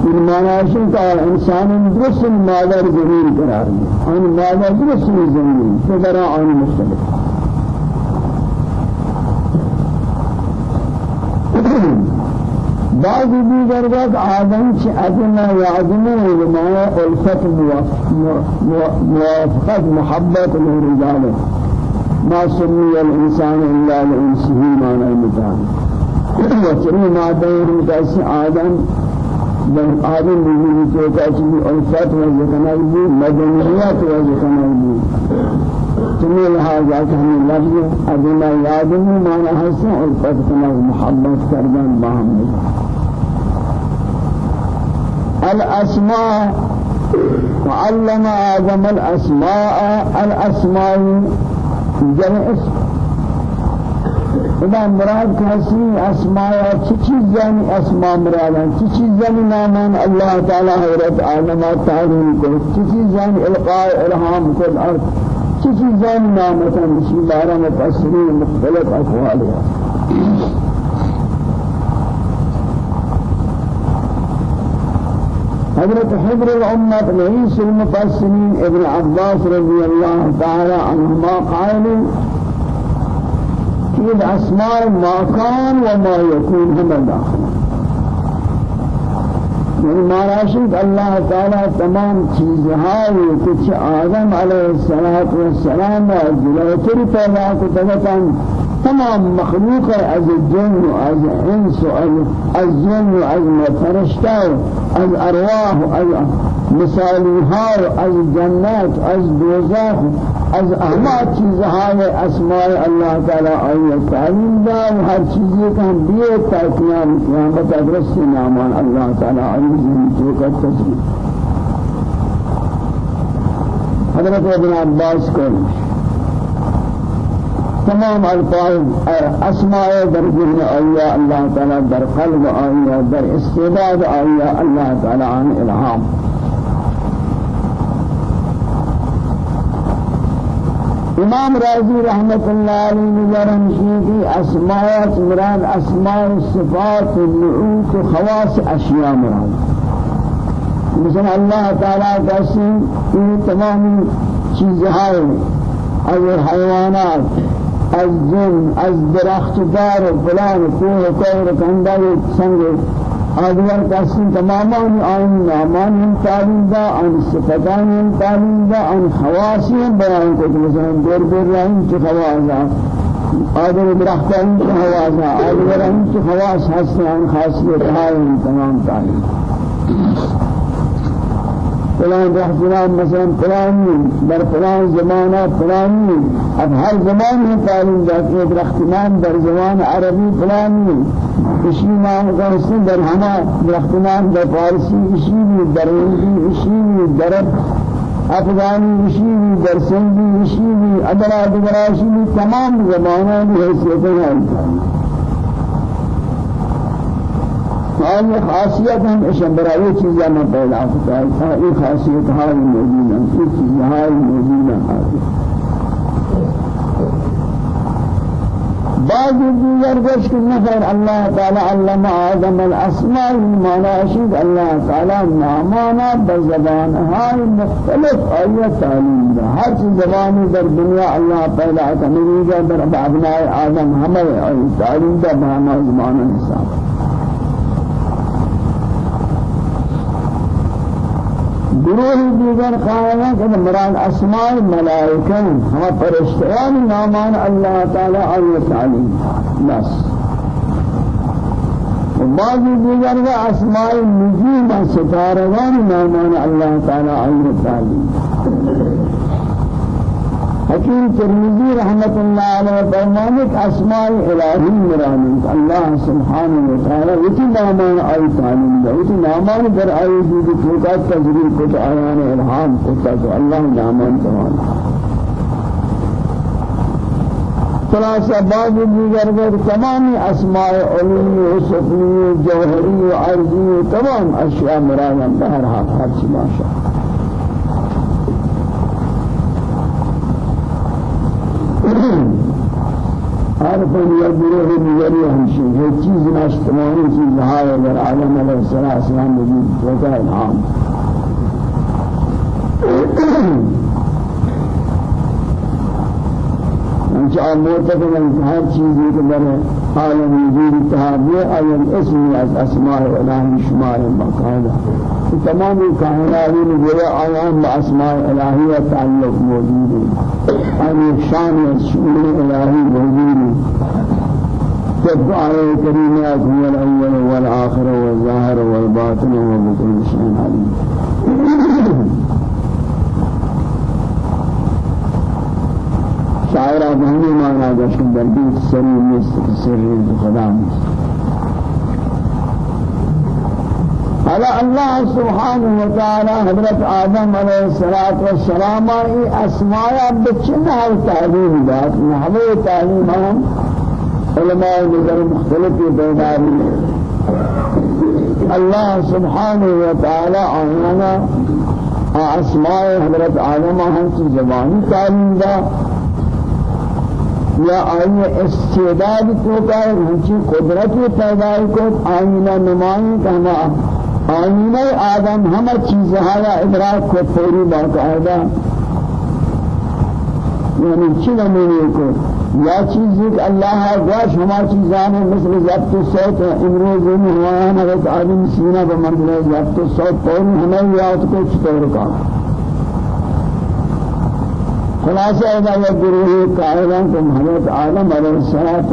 این معنی کہ انسان درست مادر زمین قرار دی آن مادر درست زمین. پدران آن مختلف. بعض دیگر وقت آدم چه ادنا یادنا لما الفت موافقت محبت ورجاله ما سمي الإنسان إلا لإنسه ما نعمتان وچنی مادر متأسي آدم بن آدم بزرگی تو کاشی الفت و زکنائی مدنیات و زکنائی تمہیں لہذا کہ ہمیں لفظ ادنا یادنا معنی حسن الفت کنا محبت کردن باہم الأسماء وعلم آدم الأسماء الأسماء جمع اسم۔ إذا مراد كهسي أسماء چه يعني أسماء مرادا چه يعني نامان؟ الله تعالى حضرت آدم تعلیم کو چه يعني إلقاء إلهام کو الأرض چه يعني نامتا بسم الله الرحمن مختلف أقوالها حضرت حبر الأمة رئيس المفسرين ابن عباس رضي الله تعالى عنهما قال في الأسماء ما كان وما يكون هم الداخل يعني ما راشد الله تعالى تمام چیزها کچھ آدم علیہ الصلوۃ والسلام جلوتر پیدا کو تمام مخلوق از الجن و از انس و از جن و از فرشتہ از ارواح و از مثالیها و از جنات از دوزخ از احمد چیزهای اسماء الله تعالی آیت تعلیم دا و هر چیزی که هم بیه تا قیام قیامت آدرس نامان الله تعالی آیت جو کا تسلیم. حضرت ابن عباس کو تمام الفاظ اسماء در ذهن اولیاء الله تعالی در قلب اولیاء در استعداد اولیاء الله تعالی عن الهام. امام رازی رحمت اللہ علیہ نظرم کی اسماء مراد اسماء صفات النعوت خواص اشیاء مراد. مثلا اللہ تعالی کا سن تمام چیزیں از حیوانات از جن از درخت دار و فلان کوه کوه کندای سنگ. آدوار کسی تماما آن نامان تعلیم دا آن صفتان تعلیم دا آن خواصی بیان کو مثلا دور دور رہن چه خواسا آدم درختان چه خواسا آدم رہن چه خواص هستن آن خاصیت های تمام تعلیم. فلان رحمنا مثلا فلان در فلان زمانہ فلان اب ہر زمان میں تعلیم جاتی ہے رختمان در زمان عربی فلان اسی نام حسن در ہما رختمان در فارسی بھی در ہندی اسی بھی در افغانی بھی در سندھی اسی بھی ادرا دگرا اسی بھی تمام زمانہ بھی حیثیتیں آن خاصیت ہم اشن برای چیزیں میں پیدا ہوتا ہے یہ خاصیت ہائی موجود ہے یہ چیزیں ہائی موجود ہے بعض دیگر گوش کہ نفر اللہ تعالی علم آدم الاسماء المناشد اللہ تعالی نامانا بزبان ہائی مختلف آیت تعلیم دا ہر چیز زبانی در دنیا اللہ پیدا کرنے در ابناء آدم ہمیں آیت تعلیم دا بہانا زبان انسان. گروہ دیگر خواہاں کہ مراد اسماء ملائکہ ہم فرشتیان نامان اللہ تعالی علیہ تعلیم. بس. بعض دیگر کا اسماء نجوم ستارگان نامان اللہ تعالی علیہ تعلیم. حکیم ترمذی رحمت اللہ علیہ فرمانے کہ اسماء الہی مرانی اللہ سبحانہ و تعالی اتی نامان آئی تعلیم دا اتی نامان در آئی دیدی توقات تجریب کت آیان الہام کتا تو اللہ نامان تمام۔ خلاصہ بعض دیگر پر تمام اسماء علوی و سفلی و جوہری و عرضی و تمام اشیاء حال ہر چی ماشاء عارف ان يدره بيدره همشي هي چیز ناش تمام چیز های در عالم علیه السلام موجود ہوتا ہے عام. انشاء مرتبط ان هر چیز که در عالم وجود تهابی آیا اسمی از اسماء الهی شمار باقاعده تمام کائنات میں جو با اسماء الہیہ تعلق موجود ہے۔ آن شان شمول الہی موجود ہے۔ آئے کریمات هو الأول والآخر والظاهر والباطن وبكل شيء عليم شاعر بہنی مانا در بیت سری نیست سری خدا نیست. على الله سبحانه وتعالى حضرت آدم عليه الصلاة والسلام اي اسماء بچنها تعلیم داد؟ نحوه تعلیم هم علماء نظر مختلف بیداری. الله سبحانه وتعالى آنانا اسماء حضرت آدم هم زبانی تعلیم داد. یا آئی استعداد تو کا ہنچی قدرت پیدائی کو آئینہ نمائی کہنا آئینہ آدم ہمہ چیزہایا ادراک کو فوری باقاعدہ یعنی چی نمونے کو؟ یا چیزی کہ اللہ گوش ہما چیزانے مثل ضبط صوت امروز میں ہمایان حضرت آدم سینہ بمنزلہ ضبط صوت فوری ہمیں یاد کو چطور کا خلاصہ إذا یہ گروہ قائلان کہ حضرت آدم علیہ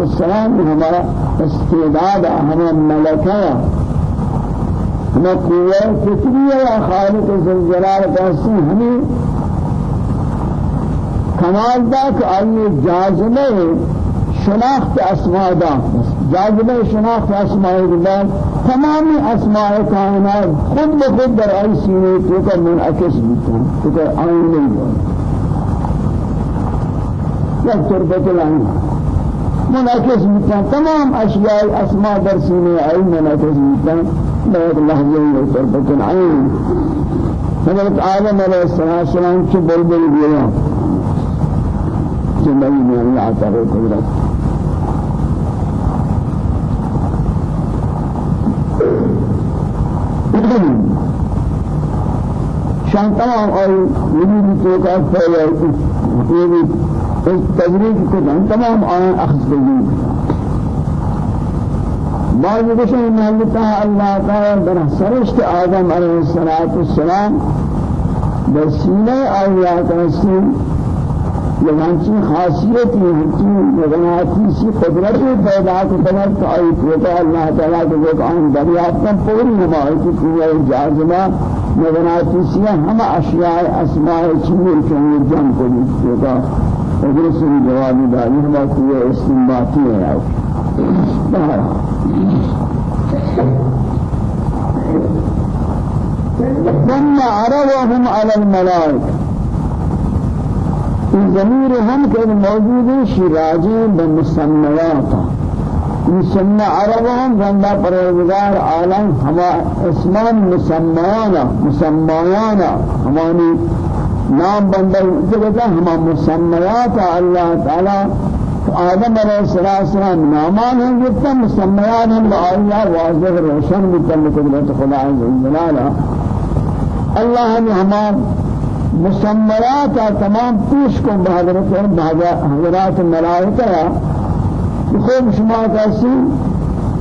السلام ہمارا استعداد ہمیں ملکہ ہمیں قوة فطریہ یا خالق ذوالجلال کا ہمیں کمال دا کہ آئیے جازمہ شناخت اسماء جازمہ شناخت اسماء دا. تمام اسماء کائنات خود بخود در آئی سینے تو کا منعکس بیتا. تو کا آئین نہیں یک تربت العین منعکس بیتا تمام اشیاء أسماء در سینے آئی منعکس بیتا بہت لحظے میں تربت العین حضرت آدم علیہ السلام کی بلبل گیا زندگی میں اللہ تعالی قدرت شان تمام اور یہ تو کا تجریب کو تمام آن اخذ کریں بعض بشر مالتا اللہ تعالی در سرشت آدم علیہ السلام بسینہ آیات رسول لگانچی خاصیت یہ ہوتی لگاناتی سی قدرت پیدا کرتا تو آئی پوتا اللہ تعالیٰ کے جو آن دریافت کا پوری نمائی کی جازمہ لگاناتی سی ہم اسماء چمیر ہمیں جن کو سے جواب داری ہم قوة استنباطی ہے ثم عرضهم على الملائكة ہم کے موجود ہے شراجی بمسمیات مسمى عربهم زنده پروردگار عالم ہما اسمان مسمیانا مسمیانا ہمانی نام بندر جگتا ہما مسمیات اللہ تعالی آدم علیہ السلام نامان ہیں جتا مسمیان ہم آئیہ واضح روشن بکل قدرت خدا عز و جلالہ اللہ نے ہمان مسمرات تمام پیش کو بحضرت حضرات ملائکہ خوب شما کسی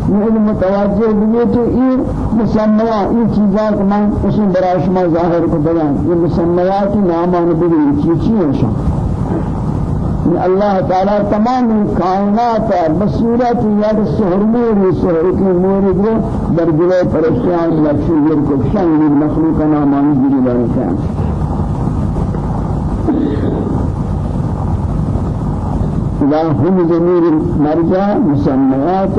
یہ متوجہ بھی تو یہ مسمرات یہ چیزاں کہ میں اسی برای شما ظاہر کو بیان یہ مسمرات نامان بھی چیزی ہیں اللہ تعالی تمام کائنات بصورت یا سحرمور سحر کی مورد در جلوے پرشتیان لکشی کو شان مخلوق نامان بھی بیان لا هم ضمير مرجع مسميات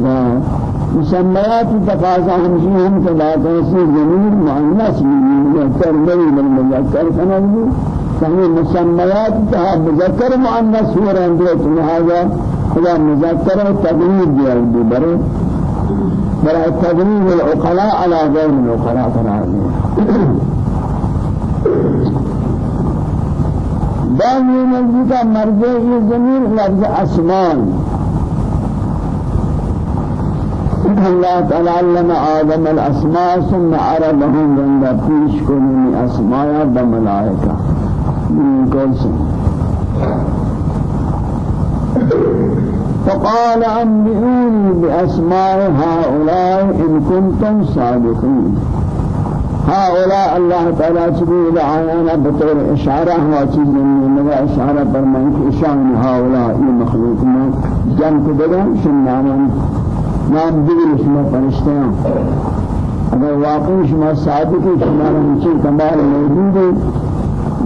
مسميات تقاضى همشي هم كذا تنسي ضمير مؤنث مذكر نبي من مذكر كنبي فهي مسميات تها مذكر مؤنث هو رندوت هذا هذا مذكر تغيير ديال بره برای تغيير العقلاء على غير العقلاء تنازل. دانی نزدیک مرجع یہ ضمیر لفظ اسمان. الله تعالى علم آدم الأسماء ثم عرضهم عند پیش کنی أسماء بملائکہ کون سے فقال أنبئوني بأسماء هؤلاء إن كنتم صادقين. هؤلاء الله تعالى سبيل عيانا بطور إشارة هو چیز من إشارة کہ إشان هؤلاء المخلوق ما جن کو دگا شن نام دیگر شما فرشتیاں اگر واقعی شما صادقی شما ہمچی کمال موجود ہے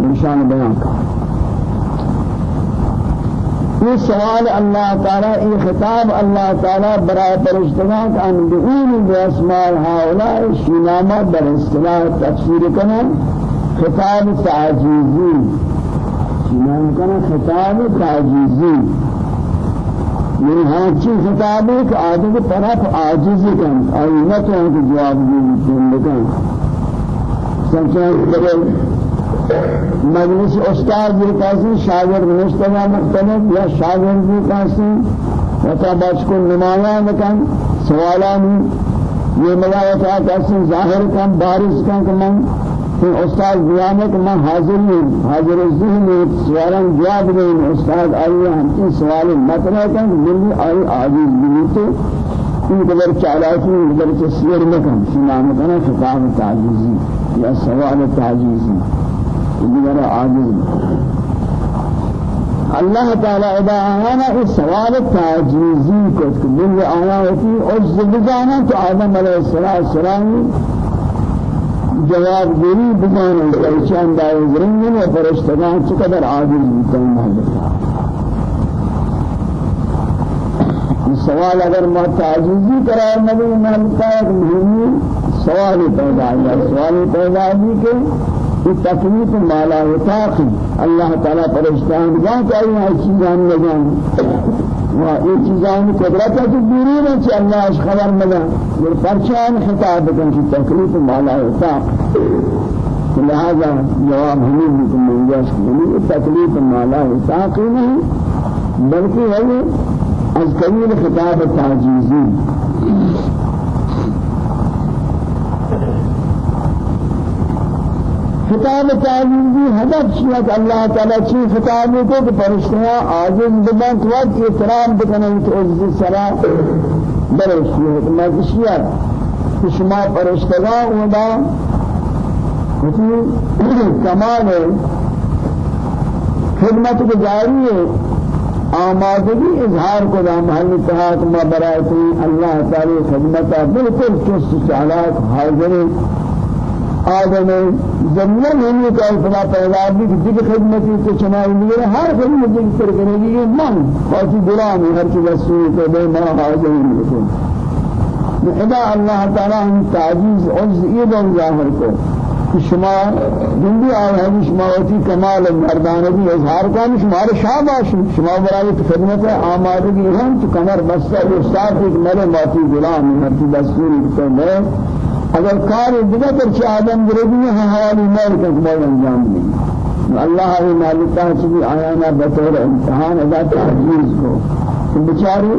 نشان بیان یہ سوال اللہ تعالی یہ خطاب اللہ تعالی برائے فرشتگان آن بئون باسماء هؤلاء شنامہ بر اصطلاح تفسیر کرنا خطاب تعجیزی. شنام کرنا خطاب تعجیزی. یہ ہاں چیز خطاب ہے کہ آدم کی طرف عاجزی کن. آئینت ہے کہ جواب دیتے ہیں سنچہ مجلس استاد بھی کاسی شاگرد مختلف یا شاگرد بھی وتا بچ کو نمایاں مکان سوالان یہ ملاوتا کاسی ظاہر کم بارش کم کم استاد بیان کہ میں حاضر ہوں حاضر ذہن میں سوالان جواب دیں استاد آئیے ہم کی سوال مطرح کن ملی آئی عاجز بھی تو ان قدر چالاکی ان قدر تصویر مکن شنام کنا خطاب تعجیزی یا سوال تعجیزی دیگر عاجز اللہ تعالی ادا آنا اس سوال تعجیزی کو کہ دل آیا ہوتی عز بجانا تو آدم علیہ السلام جواب گیری بجانا کہ اچھا انداز رنگن و فرشتگان چقدر عاجز بیتن مالکا سوال اگر ما تعجیزی قرار نبی مالکا ایک مهمی سوال پیدا ہے سوال پیدا ہے کہ یہ تکلیف مالا وطاقی اللہ تعالیٰ پرشتان جان چاہیے ہر چیزان لگان و یہ چیزان قدرت کہ دوری میں چاہیے اللہ اس خبر ملا یہ پرچان خطاب کن کی تکلیف مالا وطاق لہذا جواب ہمیں بھی تم من جاس کہ تکلیف مالا وطاقی نہیں بلکہ از کبیر خطاب تعجیزی خطاب تعلیمی هدف شیعہ کہ اللہ تعالی چی خطاب کو کہ فرشتیاں عاجز بدن تو وقت احترام بکنن تو عزت سرا برش حکمت شیعہ کہ شما فرشتگان ودا کمال خدمت کو جاری ہے آمادگی اظہار کو دا محل اتحاد ما برائے اللہ تعالی خدمت بالکل چست چالاک حاضر آدم زمین ہمیں کا اتنا پیدا بھی کہ دیگر خدمتی تو چنائی میرے ہر خدمت کی پر کرنے کی یہ من خاصی غلام ہر چیز رسول کو بے ما حاضر ہے خدا اللہ تعالی ہم تعجیز عز یہ ظاہر کو کہ شما جندی آئے ہیں شما وتی کمال مردانگی اظہار کن شما شاباش شما برای خدمت آمادگی ہم تو کمر بستہ استاد ایک مرے ماتی غلام ہر چیز دستوری کو میں اگر کار دیگر پر چه آدم گربی ہے حوالی مال کا قبول انجام دیں اللہ ہی مالکہ چلی آیانا بطور امتحان ادا تعجیز کو بیچارے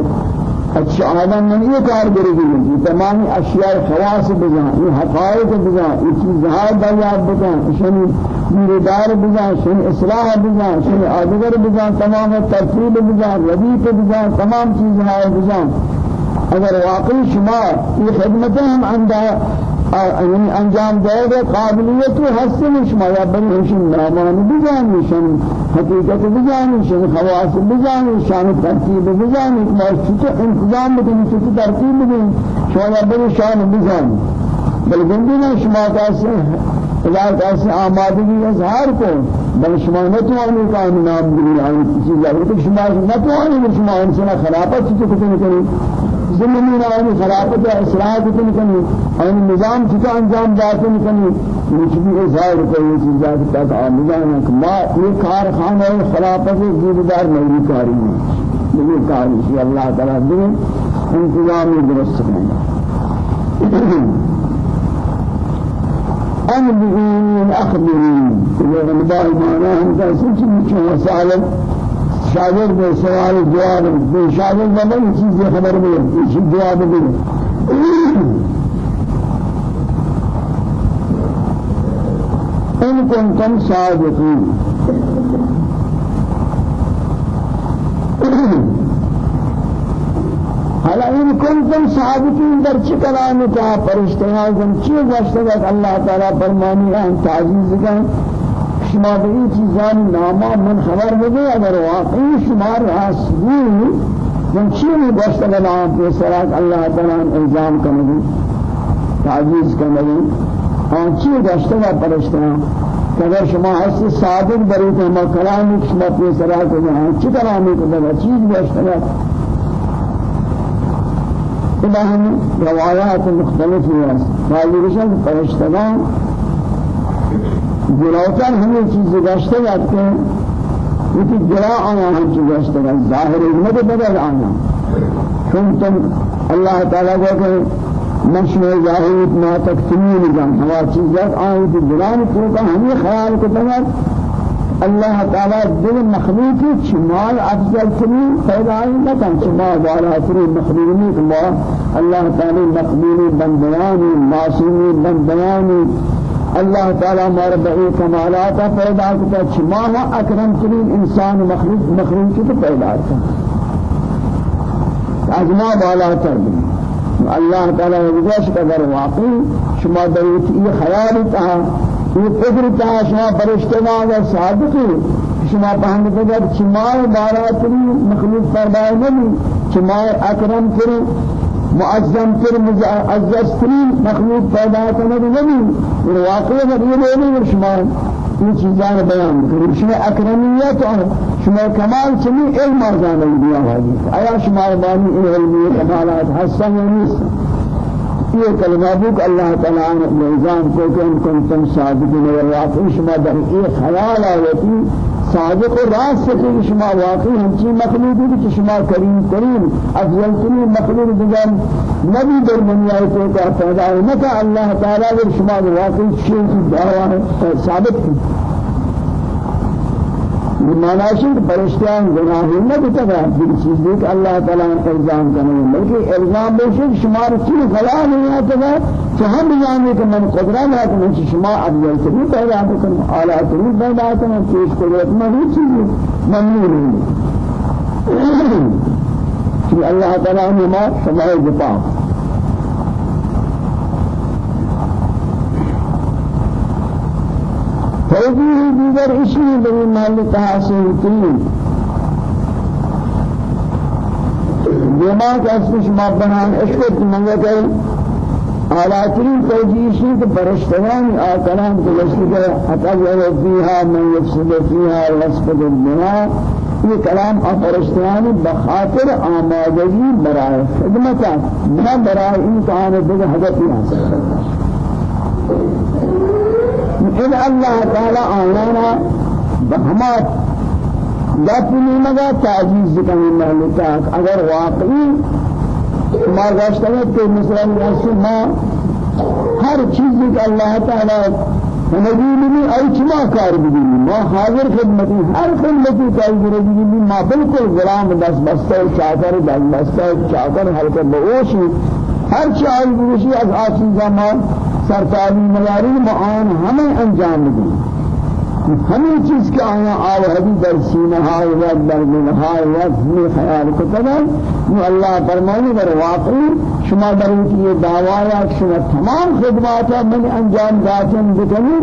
اچھا آدم نے یہ کار گربی ہے تمام اشیاء خواص بجان یہ حقائق بجان یہ چیزہاں دریاب بکن. شنی میردار بجان شنی اصلاح بجان شنی آدگر بجان تمام ترتیب بجان ردیف بجان تمام چیزہاں بجان اگر واقعی شما یہ خدمتیں ہم أنجام دے گے قابلیت و حسن شما یا بنی ہمشن نامان بجانی شن حقیقت بجانی شن خواص بجانی شان ترتیب بجانی مرشد انتظام بدنی چوتی ترتیب بدنی شما یا بنی شان بجانی بل گندی نہ شما کیسے اذا کیسے آمادگی اظہار کو بل شما نتوانی کا نام دلی آئی کسی ضرورت شما نتوانی شما انسان خلافت چیز کو نہیں زمین آنی خلافت اصلاح کتن کنی آنی نظام چکا انجام داتن کنی مجھبی اظہار کوئی چیزات تک آمدان ہے کہ ما یہ کارخانہ خلافت زیردار میری کاری ہے. یہ کاری ہے اللہ تعالیٰ دے انتظامی درست کریں. أنبئين أخبرين إذا غنباء معناه أنت سنتي وسائل شاگرد میں سوال جواب بے شاگرد میں نہیں چیز خبر میں اس جواب دے ان کنتم صادقین۔ حالا ان کنتم صادقین در چه کلامی کا فرشتیان چی گوشت اللہ تعالی فرمانی ان شما به این چیزان ناما من خبر بده اگر واقعی شما راستی من چی می گوشت نام به سرات الله تعالی الزام کنه تعجیز کنه آن چی گوشت و پرشتنا اگر شما هستی صادق برید ما کلامی شما به سرات جهان چی کلامی کنه چیز گوشت إلى هم روايات مختلفة قالوا رشد فرشتگان جلوتر ہمیں چیز گشتے جاتے ہیں لیکن جلا آنا ہم چیز گشتے ہیں ظاہر حکمت بدل آنا چون تم اللہ تعالیٰ کو کہ مشروع ظاہر ما تکتمین جان ہوا چیزات آئی تو جلان کا ہمیں خیال کو تمام اللہ تعالیٰ دل مخلوقی چمال افضل ترین پیدائی نکن. چمال والا ترین مخلوقی کما اللہ تعالی مقبول بندیانی معصومی بندیانی اللہ تعالی ہمارے بڑے کمالات پیدا کرتا ہے چمانا اکرم ترین إنسان مخلوق مخلوق کی تو پیدا کرتا اجما بالا دی اللہ تعالی وجش قدر شما دریت یہ خیال تھا یہ فکر تھا شما فرشتے والا صادقی. شما فهمت اگر چمای باراتری مخلوق پیدا نبی چمای اکرم تری معظم تر معزز ترین مخلوق پیدا کنه نبی واقعی ہے یہ نہیں شما یہ چیزاں بیان کریں شما اکرمیت اور شما کمال چنی علم آزان دیا ہے آیا شما بانی علمی کمالات حسن نیست؟ یہ کلمہ بک اللہ تعالیٰ نے نظام کو کہ ان کنتم صادقین و واقعی شما در یہ خیال آیتی صادق راست سے شما واقعی مخلوق ہے کہ شما کریم کریم افضل ترین مخلوق دیگر نبی در دنیا کو کا پیدا کہ اللہ تعالیٰ شما واقعی کی دعوی ثابت کی مناشد فرشتیان گناہی نہ بتا گا دل چیز دیکھ اللہ تعالیٰ الزام کرنے بلکہ الزام بشک شمار چیز خلا نہیں آتا گا کہ ہم جانے کہ من قدرت ہے کہ من شما افضل سے پیدا کریں اعلیٰ ترین پیدا کریں چیز قدرت میں ہی چیز ممنون نہیں کہ اللہ تعالیٰ نے ما سمائے دفاع. توجیه دیگر اشی به محل تحصیل کنیم دماغ اسمش ما بنان اشکت منگا کہ اعلیٰترین توجیشی کہ پرشتگان کو لشتی کہ اتجعل فیہا من یفسد فیہا واسفد البنا یہ کلام پرشتگان بخاطر آمادگی برائے خدمتا نہ برائے امتحان دیگر حضرت حاصل إن الله تعالى آيانا بهمات دفنی مگا تعجیز کنی محلتاک اگر واقعی ما گشتگت کہ مثلا یعنی ما ہر چیزی کہ اللہ تعالی نبی بھی ای چما کار بھی ما حاضر خدمتی ہر خدمتی کاری بھی ما بالکل غلام دس بستہ چاکر دس بستہ چاکر حلقہ بہوش هر چی بروشی از آسی زمان سر تعلیم مداری ما آن همه انجام میدیم همه چیز که آیا آوردی در سینه های و در دل های و می خیال کتبن نو اللہ فرمانی در واقع شما در اینکه دعوایا شما تمام خدمات من انجام داتن بکنی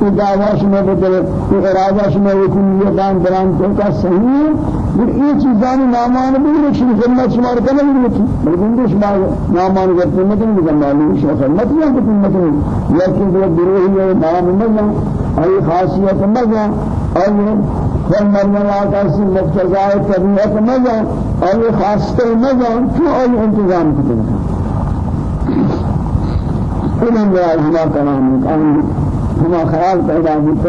تو دعوی میں بدل تو ارادہ شما بکنی یہ دان بران کو کا صحیح یہ چیزان نامان بھی شما خدمت شما رکھنا بھی نہیں بلکہ شما نامان کرتے مطلب بھی معلوم شما خدمت یا کہ مطلب یا کہ دروہی ہے نام نہیں أي خاصية مزا أي كل مرنا آتاسی مقتضاء طبيعة مزا أي خاصة مزا شو أي انتظام كتبه إذن يا هما كلام كان هما خيال پیدا ہوتا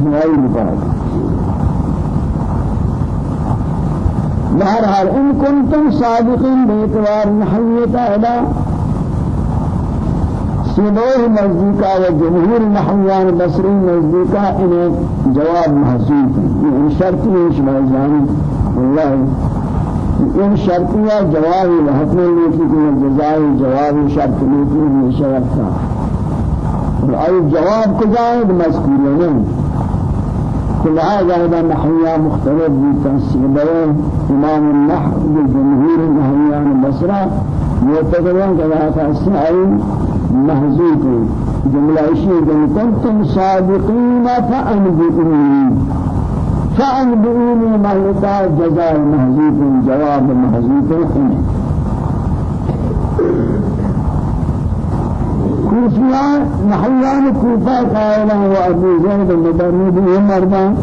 ہماری بات بہرحال إن کنتم صادقین بیتوار نحیت ادا سنوه نزدیکا و جمهور نحویان بصری نزدیکا انہیں جواب محسوس. إن شرطی ہے شما جانی والله إن شرطیہ جوابی لحکم لیکی کہ جزائی جوابی شرط لیکی ہمیشہ رکھتا اور آئی جواب کو مذکور نہیں لهذا إذا نحويا مختلف بتنسيبه إمام النحو بالجمهور النحويان البصرة يتكلم كذا تنسيب محذوف جملة شيء كنتم صادقين فأنبئوني. فأنبئوني مهلتا جزاء محذوف جواب محذوف حين كوفيان نحيان كوفا قائلا وأبو زيد المدرب ومرضى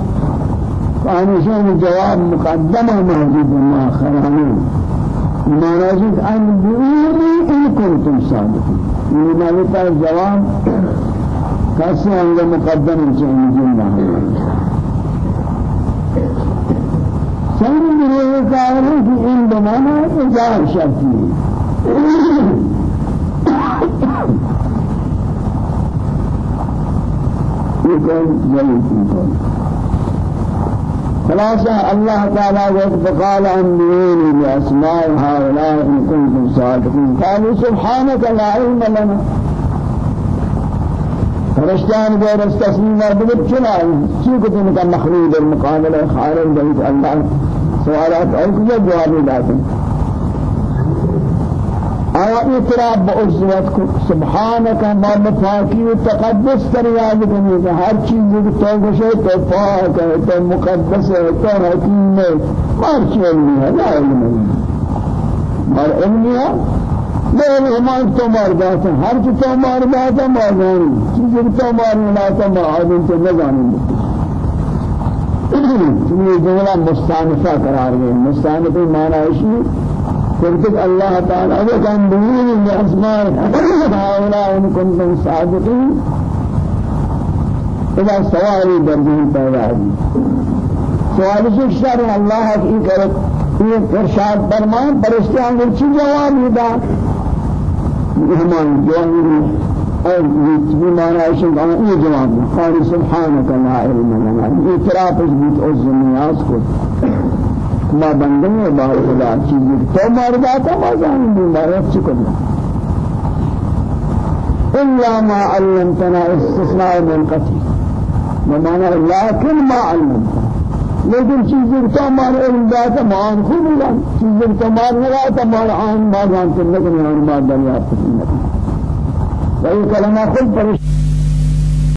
فأنشان جواب مقدمة محذوف ما خرانون ما نجد أنبئوني إن كنتم صادقين یہ کا جواب کیسے انگا مقدم جنہ سنگ گروہ کا ہے کہ ان بمانا اظہار شرطی یہ کون جلد خلاصة الله تعالى وقال أنبئوني بأسماء هؤلاء إن كنتم صادقين. قالوا سبحانك لا علم لنا. فرشتان غير استسليم بلد چنا شو كنت إنك مخلوق المقابلة؟ خارج بيت الله. سوالات أو كذا جواب آیا اعتراف بعزوت کو؟ سبحانك ما مفاکی و تقدس کر یاد کنی کہ ہر چیز کی تو گشے تو پاک ہے تو مقدس ہے تو حکیم ہے ہر چیز علمی ہے لا علم ہے اور علمی ہے میں تو مار جاتا ہر چیز تو مار جاتا ما جانی چیز تو مار جاتا ما آدم تو نہ جانیں یہ جملہ مستانفہ قرار گئے مستانفہ ہے قلت الله تعالى. وكان بيين بأسماء هؤلاء إن كنتم صادقين. إذا سوالي درجين پیدا سوال شر الله کی کرت یہ إرشاد فرمان فرشتیان کو چی جواب دیتا ہمان جواب. یہ معنی ہے کہ یہ جواب؟ قال سبحانك لا علم لنا اعتراف بیت از نیاز کو ما بندن و بار خدا چیزی تو مرداتا ما جانیں بیماریت چکن إلا ما علمتنا استثناء من قتل. بمعنى لكن ما علمتنا. لیکن چیزیں تو ہمارے علم داتا مان خود لگا چیزیں تو ہمارے لگا تو ہمارے آن ما جانتے لیکن ہمارے ما دریافت نہیں وہی کلمہ خود پریشان